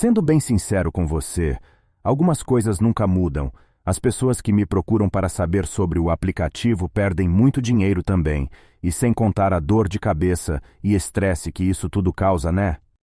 Sendo bem sincero com você, algumas coisas nunca mudam. As pessoas que me procuram para saber sobre o aplicativo perdem muito dinheiro também, e sem contar a dor de cabeça e estresse que isso tudo causa, né?